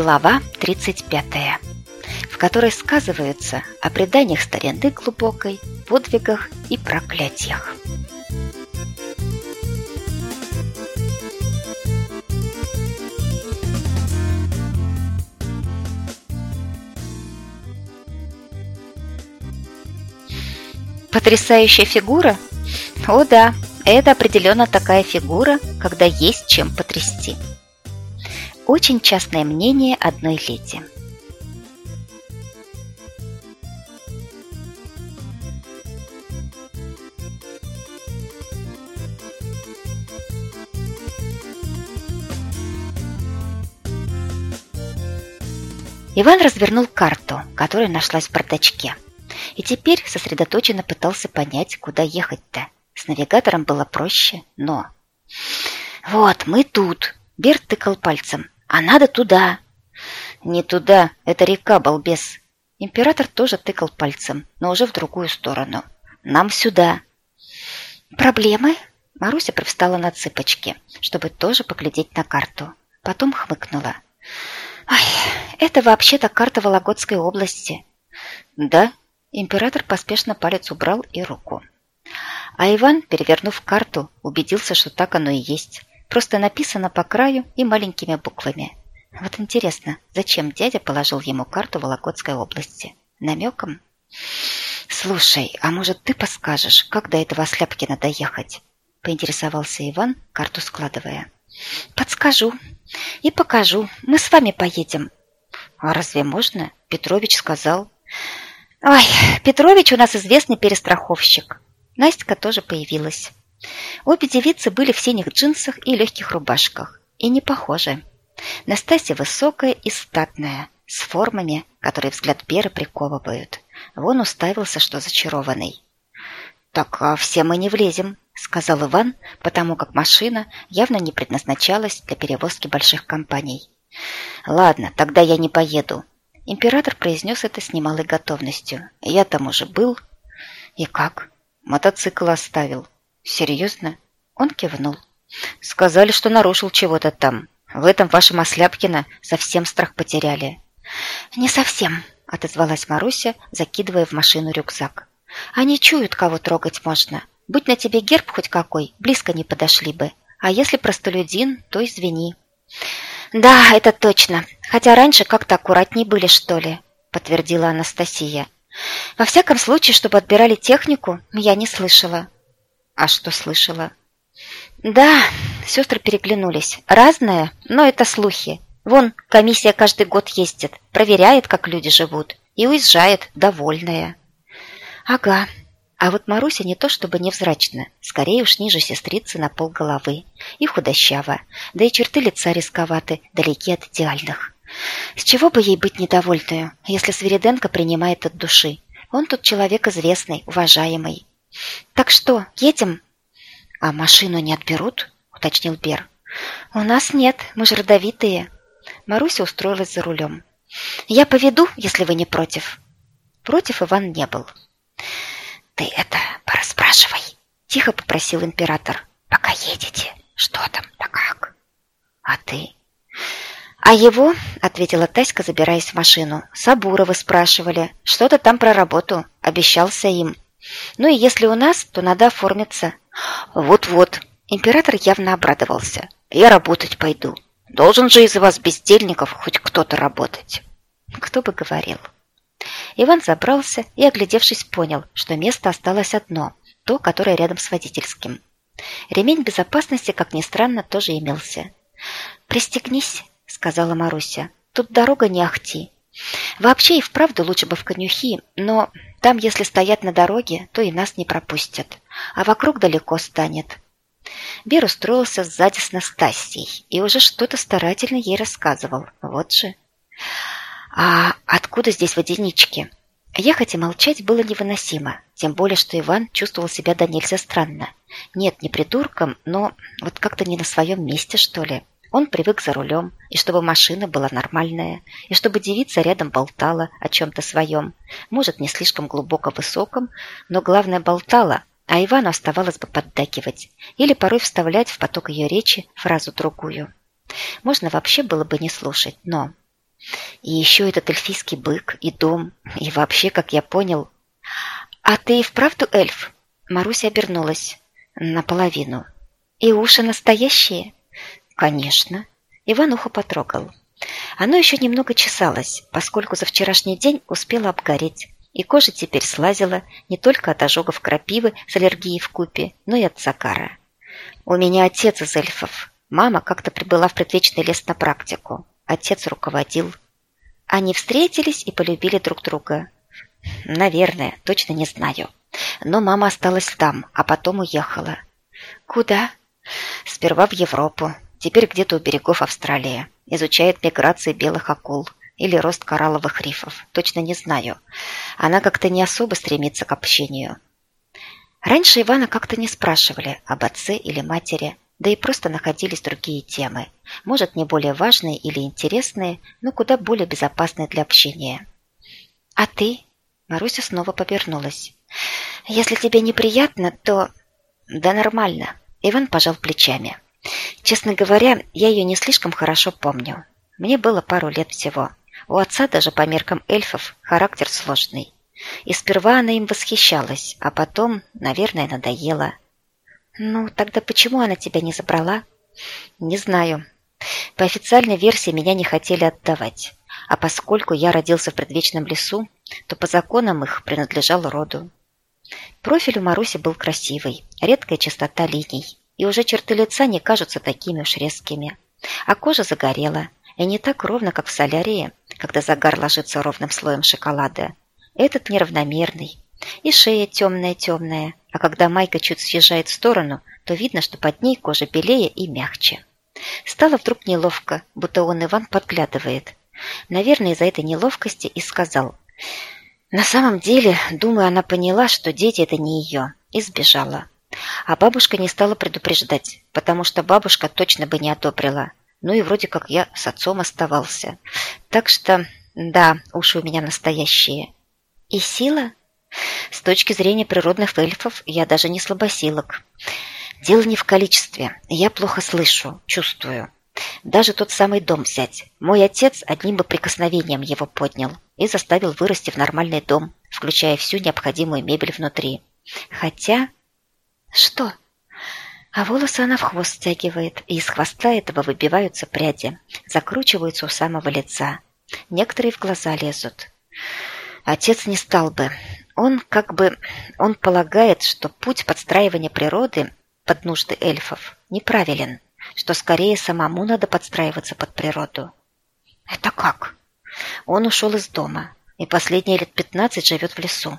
Глава 35, в которой сказываются о преданиях старины глубокой, подвигах и проклятиях. Потрясающая фигура? О да, это определенно такая фигура, когда есть чем потрясти. Очень частное мнение одной леди. Иван развернул карту, которая нашлась в бардачке, и теперь сосредоточенно пытался понять, куда ехать-то. С навигатором было проще, но... «Вот, мы тут!» — Берт тыкал пальцем. А надо туда. Не туда, это река, балбес. Император тоже тыкал пальцем, но уже в другую сторону. Нам сюда. Проблемы? Маруся привстала на цыпочки, чтобы тоже поглядеть на карту. Потом хмыкнула. Ай, это вообще-то карта Вологодской области. Да? Император поспешно палец убрал и руку. А Иван, перевернув карту, убедился, что так оно и есть. Просто написано по краю и маленькими буквами. Вот интересно, зачем дядя положил ему карту Вологодской области? Намеком? «Слушай, а может, ты подскажешь, как до этого Сляпкина доехать?» Поинтересовался Иван, карту складывая. «Подскажу. И покажу. Мы с вами поедем». «А разве можно?» Петрович сказал. «Ой, Петрович у нас известный перестраховщик». Настя тоже появилась. Обе девицы были в синих джинсах и легких рубашках, и не похожи. Настасья высокая и статная, с формами, которые взгляд Беры приковывают. Вон уставился, что зачарованный. «Так а все мы не влезем», — сказал Иван, потому как машина явно не предназначалась для перевозки больших компаний. «Ладно, тогда я не поеду». Император произнес это с немалой готовностью. «Я там уже был». «И как?» «Мотоцикл оставил. «Серьезно?» Он кивнул. «Сказали, что нарушил чего-то там. В этом вашем Осляпкина совсем страх потеряли». «Не совсем», — отозвалась Маруся, закидывая в машину рюкзак. «Они чуют, кого трогать можно. Будь на тебе герб хоть какой, близко не подошли бы. А если простолюдин, то извини». «Да, это точно. Хотя раньше как-то аккуратней были, что ли», — подтвердила Анастасия. «Во всяком случае, чтобы отбирали технику, я не слышала». А что слышала? Да, сестры переглянулись. Разное, но это слухи. Вон, комиссия каждый год ездит, проверяет, как люди живут, и уезжает, довольная. Ага. А вот Маруся не то чтобы невзрачна, скорее уж ниже сестрицы на пол головы. И худощава, да и черты лица рисковаты, далеки от идеальных. С чего бы ей быть недовольной, если Свириденко принимает от души? Он тут человек известный, уважаемый. «Так что, едем?» «А машину не отберут?» — уточнил Бер. «У нас нет, мы же родовитые». Маруся устроилась за рулем. «Я поведу, если вы не против». Против Иван не был. «Ты это пораспрашивай», — тихо попросил император. «Пока едете. Что там, да как?» «А ты?» «А его?» — ответила Таська, забираясь в машину. «Сабуровы спрашивали. Что-то там про работу. Обещался им». Ну и если у нас, то надо оформиться. Вот-вот. Император явно обрадовался. Я работать пойду. Должен же из вас, бездельников, хоть кто-то работать. Кто бы говорил. Иван забрался и, оглядевшись, понял, что место осталось одно, то, которое рядом с водительским. Ремень безопасности, как ни странно, тоже имелся. «Пристегнись», — сказала Маруся. «Тут дорога не ахти. Вообще и вправду лучше бы в конюхи, но там, если стоять на дороге, то и нас не пропустят, а вокруг далеко станет. Бер устроился сзади с Настасьей и уже что-то старательно ей рассказывал. Вот же. А откуда здесь водянички? Ехать и молчать было невыносимо, тем более, что Иван чувствовал себя до нельзя странно. Нет, не придурком, но вот как-то не на своем месте, что ли. Он привык за рулем, и чтобы машина была нормальная, и чтобы девица рядом болтала о чем-то своем, может, не слишком глубоко высоком, но главное болтала, а Ивану оставалось бы поддакивать или порой вставлять в поток ее речи фразу другую. Можно вообще было бы не слушать, но... И еще этот эльфийский бык, и дом, и вообще, как я понял... А ты и вправду эльф? Маруся обернулась. Наполовину. И уши настоящие? Конечно. Иван ухо потрогал. Оно еще немного чесалось, поскольку за вчерашний день успело обгореть, и кожа теперь слазила не только от ожогов крапивы с аллергией в купе, но и от закара. У меня отец из эльфов. Мама как-то прибыла в предвечный лес на практику. Отец руководил. Они встретились и полюбили друг друга. Наверное, точно не знаю. Но мама осталась там, а потом уехала. Куда? Сперва в Европу, теперь где-то у берегов Австралии. Изучает миграции белых акул или рост коралловых рифов. Точно не знаю. Она как-то не особо стремится к общению. Раньше Ивана как-то не спрашивали об отце или матери, да и просто находились другие темы. Может, не более важные или интересные, но куда более безопасные для общения. «А ты?» Маруся снова повернулась. «Если тебе неприятно, то...» «Да нормально». Иван пожал плечами. «Честно говоря, я ее не слишком хорошо помню. Мне было пару лет всего. У отца даже по меркам эльфов характер сложный. И сперва она им восхищалась, а потом, наверное, надоела. «Ну, тогда почему она тебя не забрала?» «Не знаю. По официальной версии меня не хотели отдавать. А поскольку я родился в предвечном лесу, то по законам их принадлежал роду. Профиль у Маруси был красивый, редкая чистота линий, и уже черты лица не кажутся такими уж резкими. А кожа загорела, и не так ровно, как в солярии, когда загар ложится ровным слоем шоколада. Этот неравномерный, и шея темная-темная, а когда майка чуть съезжает в сторону, то видно, что под ней кожа белее и мягче. Стало вдруг неловко, будто он Иван подглядывает. Наверное, из-за этой неловкости и сказал. На самом деле, думаю, она поняла, что дети – это не ее, и сбежала. А бабушка не стала предупреждать, потому что бабушка точно бы не одобрила. Ну и вроде как я с отцом оставался. Так что, да, уши у меня настоящие. И сила? С точки зрения природных эльфов я даже не слабосилок. Дело не в количестве. Я плохо слышу, чувствую. Даже тот самый дом взять. Мой отец одним бы прикосновением его поднял и заставил вырасти в нормальный дом, включая всю необходимую мебель внутри. Хотя... Что? А волосы она в хвост стягивает, и из хвоста этого выбиваются пряди, закручиваются у самого лица. Некоторые в глаза лезут. Отец не стал бы. Он как бы... Он полагает, что путь подстраивания природы под нужды эльфов неправилен, что скорее самому надо подстраиваться под природу. Это как? Он ушел из дома и последние лет пятнадцать живет в лесу.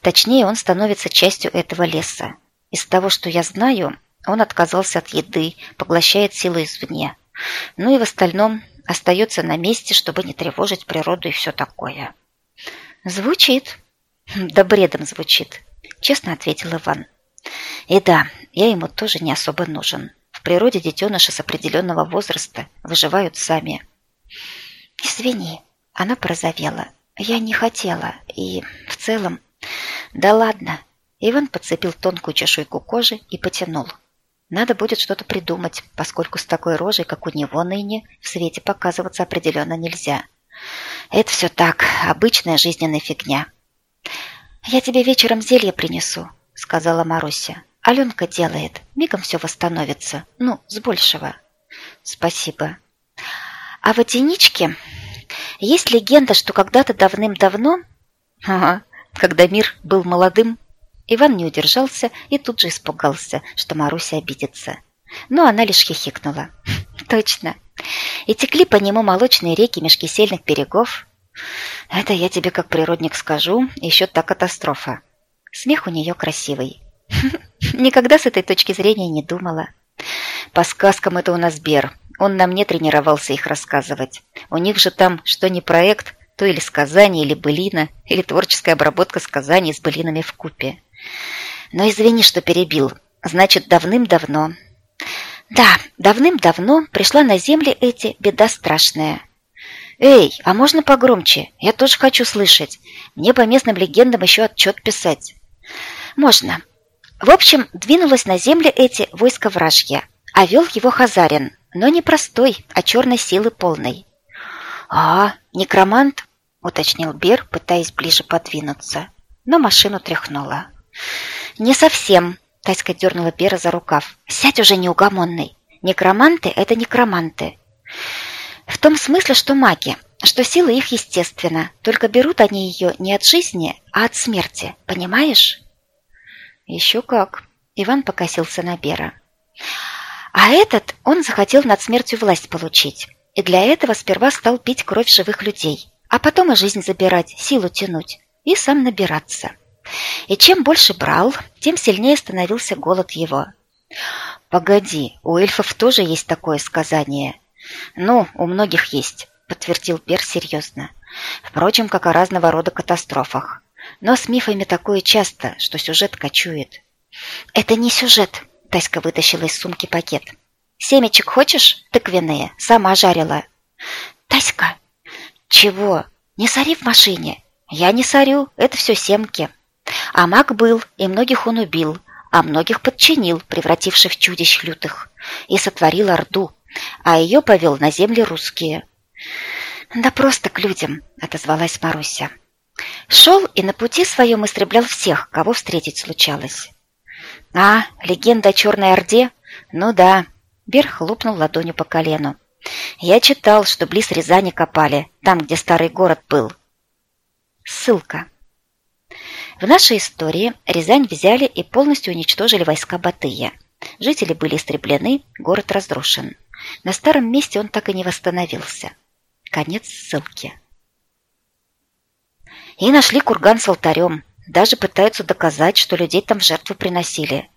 Точнее, он становится частью этого леса. Из того, что я знаю, он отказался от еды, поглощает силы извне. Ну и в остальном остается на месте, чтобы не тревожить природу и все такое. Звучит. Да бредом звучит, честно ответил Иван. И да, я ему тоже не особо нужен. В природе детеныши с определенного возраста выживают сами. Извини, она порозовела. Я не хотела, и в целом... Да ладно. Иван подцепил тонкую чешуйку кожи и потянул. Надо будет что-то придумать, поскольку с такой рожей, как у него ныне, в свете показываться определенно нельзя. Это все так, обычная жизненная фигня. «Я тебе вечером зелье принесу», — сказала Маруся. «Аленка делает. Мигом все восстановится. Ну, с большего». «Спасибо». «А в водяничке есть легенда, что когда-то давным-давно...» «Ага, когда мир был молодым...» Иван не удержался и тут же испугался, что Маруся обидится. Но она лишь хихикнула. «Точно. И текли по нему молочные реки меж кисельных берегов, это я тебе как природник скажу, еще та катастрофа. Смех у нее красивый. Никогда с этой точки зрения не думала. По сказкам это у нас Бер. Он на мне тренировался их рассказывать. У них же там что не проект, то или сказание, или былина, или творческая обработка сказаний с былинами в купе. Но извини, что перебил. Значит, давным-давно... Да, давным-давно пришла на земли эти беда страшная. «Эй, а можно погромче? Я тоже хочу слышать. Мне по местным легендам еще отчет писать». «Можно». В общем, двинулось на земли эти войско вражья, а вел его Хазарин, но не простой, а черной силы полной. «А, некромант?» — уточнил Бер, пытаясь ближе подвинуться. Но машину тряхнула. «Не совсем», — Таська дернула Бера за рукав. «Сядь уже неугомонный. Некроманты — это некроманты. В том смысле, что маги, что сила их естественна, только берут они ее не от жизни, а от смерти, понимаешь?» «Еще как», — Иван покосился на Бера. А этот он захотел над смертью власть получить. И для этого сперва стал пить кровь живых людей, а потом и жизнь забирать, силу тянуть и сам набираться. И чем больше брал, тем сильнее становился голод его. «Погоди, у эльфов тоже есть такое сказание?» «Ну, у многих есть», — подтвердил Бер серьезно. «Впрочем, как о разного рода катастрофах. Но с мифами такое часто, что сюжет кочует». «Это не сюжет», Таська вытащила из сумки пакет. «Семечек хочешь? Тыквенные. Сама жарила». «Таська!» «Чего? Не сори в машине». «Я не сорю. Это все семки». А маг был, и многих он убил, а многих подчинил, превративший в чудищ лютых, и сотворил Орду, а ее повел на земли русские. «Да просто к людям», — отозвалась Маруся. Шел и на пути своем истреблял всех, кого встретить случалось. «А, легенда о Черной Орде? Ну да». Бер хлопнул ладонью по колену. «Я читал, что близ Рязани копали, там, где старый город был». Ссылка. В нашей истории Рязань взяли и полностью уничтожили войска Батыя. Жители были истреблены, город разрушен. На старом месте он так и не восстановился. Конец ссылки. И нашли курган с алтарем. Даже пытаются доказать, что людей там в жертву приносили.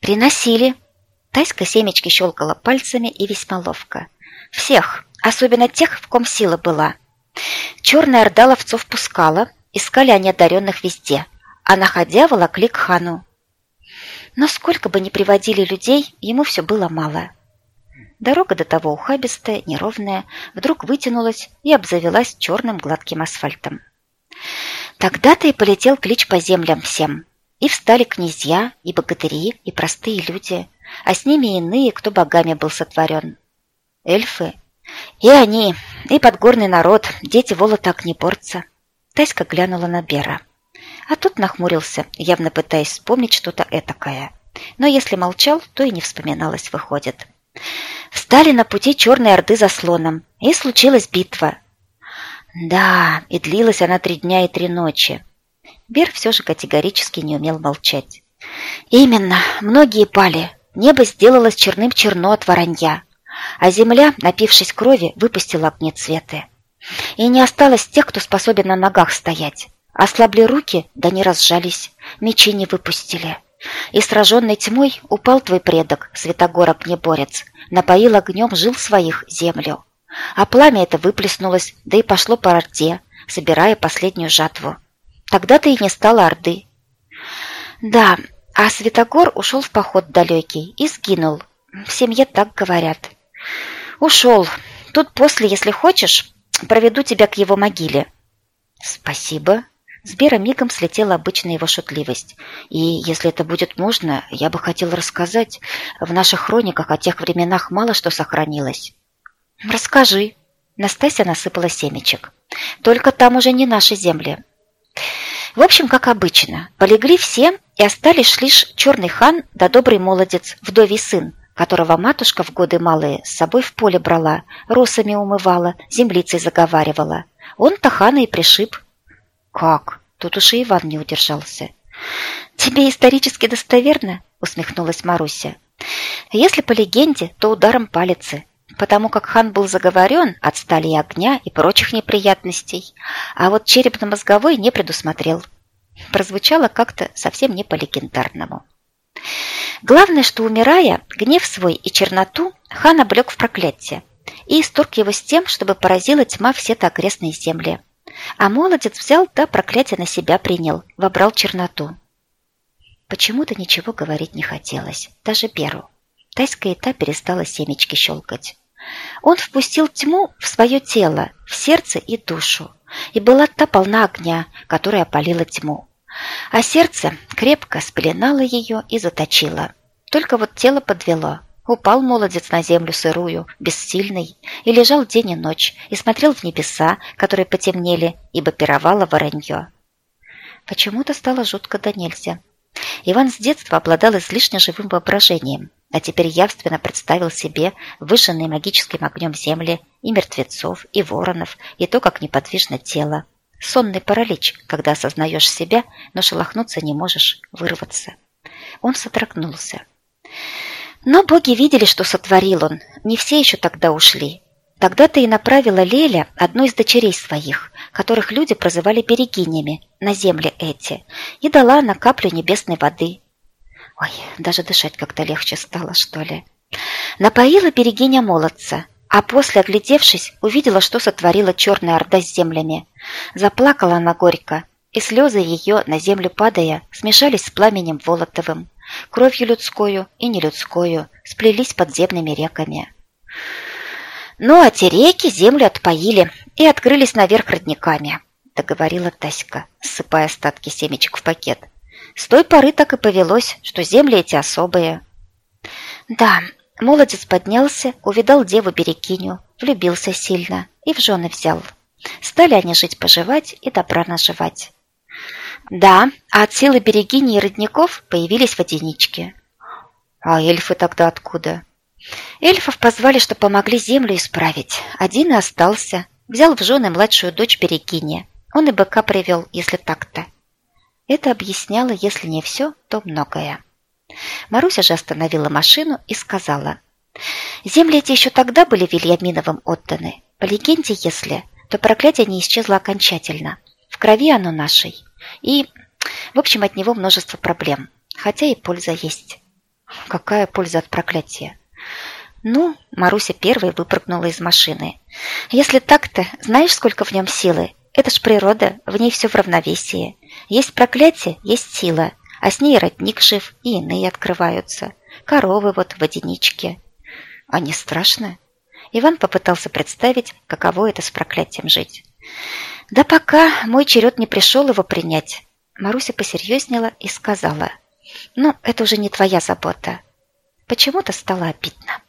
Приносили. Тайска семечки щелкала пальцами и весьма ловко. Всех, особенно тех, в ком сила была. Черная орда ловцов пускала, искали они одаренных везде, а находя волокли к хану. Но сколько бы ни приводили людей, ему все было мало. Дорога до того ухабистая, неровная, вдруг вытянулась и обзавелась черным гладким асфальтом. Тогда-то и полетел клич по землям всем. И встали князья, и богатыри, и простые люди, а с ними иные, кто богами был сотворен. Эльфы. И они, и подгорный народ, дети вола так не борются. Таська глянула на Бера. А тот нахмурился, явно пытаясь вспомнить что-то этакое. Но если молчал, то и не вспоминалось, выходит. Встали на пути Черной Орды за слоном, и случилась битва. Да, и длилась она три дня и три ночи. Бер все же категорически не умел молчать. Именно, многие пали. Небо сделалось черным-черно от воронья, а земля, напившись крови, выпустила огнецветы. И не осталось тех, кто способен на ногах стоять. Ослабли руки, да не разжались, мечи не выпустили. И сраженный тьмой упал твой предок, Святогор огнеборец, напоил огнем жил своих землю. А пламя это выплеснулось, да и пошло по орде, собирая последнюю жатву. Тогда-то и не стало орды. Да, а Святогор ушел в поход далекий и сгинул. В семье так говорят. Ушел. Тут после, если хочешь, проведу тебя к его могиле. Спасибо. С Бера мигом слетела обычная его шутливость. И, если это будет можно, я бы хотел рассказать. В наших хрониках о тех временах мало что сохранилось. «Расскажи». Настасья насыпала семечек. «Только там уже не наши земли». В общем, как обычно, полегли все, и остались лишь черный хан да добрый молодец, вдовий сын, которого матушка в годы малые с собой в поле брала, росами умывала, землицей заговаривала. Он-то хана и пришиб. «Как?» Тут уж и Иван не удержался. «Тебе исторически достоверно?» усмехнулась Маруся. «Если по легенде, то ударом палицы потому как хан был заговорен от стали и огня и прочих неприятностей, а вот черепно-мозговой не предусмотрел. Прозвучало как-то совсем не по-легендарному. Главное, что, умирая, гнев свой и черноту хан облег в проклятие и исторг его с тем, чтобы поразила тьма все-то окрестные земли. А молодец взял, да проклятие на себя принял, вобрал черноту. Почему-то ничего говорить не хотелось, даже Беру. Тайская та перестала семечки щелкать. Он впустил тьму в свое тело, в сердце и душу, и была та полна огня, которая опалила тьму. А сердце крепко спеленало ее и заточило. Только вот тело подвело. Упал молодец на землю сырую, бессильный, и лежал день и ночь, и смотрел в небеса, которые потемнели, ибо пировало воронье. Почему-то стало жутко да нельзя. Иван с детства обладал излишне живым воображением, а теперь явственно представил себе выжженные магическим огнем земли и мертвецов, и воронов, и то, как неподвижно тело. Сонный паралич, когда осознаешь себя, но шелохнуться не можешь, вырваться. Он содрогнулся. Но боги видели, что сотворил он. Не все еще тогда ушли. Тогда-то и направила Леля, одну из дочерей своих, которых люди прозывали берегинями, на земли эти, и дала на каплю небесной воды. Ой, даже дышать как-то легче стало, что ли. Напоила берегиня молодца, а после, оглядевшись, увидела, что сотворила черная орда с землями. Заплакала она горько, и слезы ее, на землю падая, смешались с пламенем Волотовым кровью людскую и нелюдскую, сплелись подземными реками. Ну, а те реки землю отпоили и открылись наверх родниками, договорила Таська, ссыпая остатки семечек в пакет. С той поры так и повелось, что земли эти особые. Да, молодец поднялся, увидал деву Берекиню, влюбился сильно и в жены взял. Стали они жить-поживать и добра наживать. Да, а от силы берегини и родников появились водянички. А эльфы тогда откуда? Эльфов позвали, что помогли землю исправить. Один и остался. Взял в жены младшую дочь Берегини. Он и быка привел, если так-то. Это объясняло, если не все, то многое. Маруся же остановила машину и сказала. Земли эти еще тогда были Вильяминовым отданы. По легенде, если, то проклятие не исчезло окончательно. В крови оно нашей. И, в общем, от него множество проблем. Хотя и польза есть. Какая польза от проклятия? Ну, Маруся первой выпрыгнула из машины. Если так-то, знаешь, сколько в нем силы? Это ж природа, в ней все в равновесии. Есть проклятие, есть сила, а с ней родник жив, и иные открываются. Коровы вот, водянички. А не страшно? Иван попытался представить, каково это с проклятием жить. Да пока мой черед не пришел его принять. Маруся посерьезнела и сказала, ну, это уже не твоя забота. Почему-то стало обидно.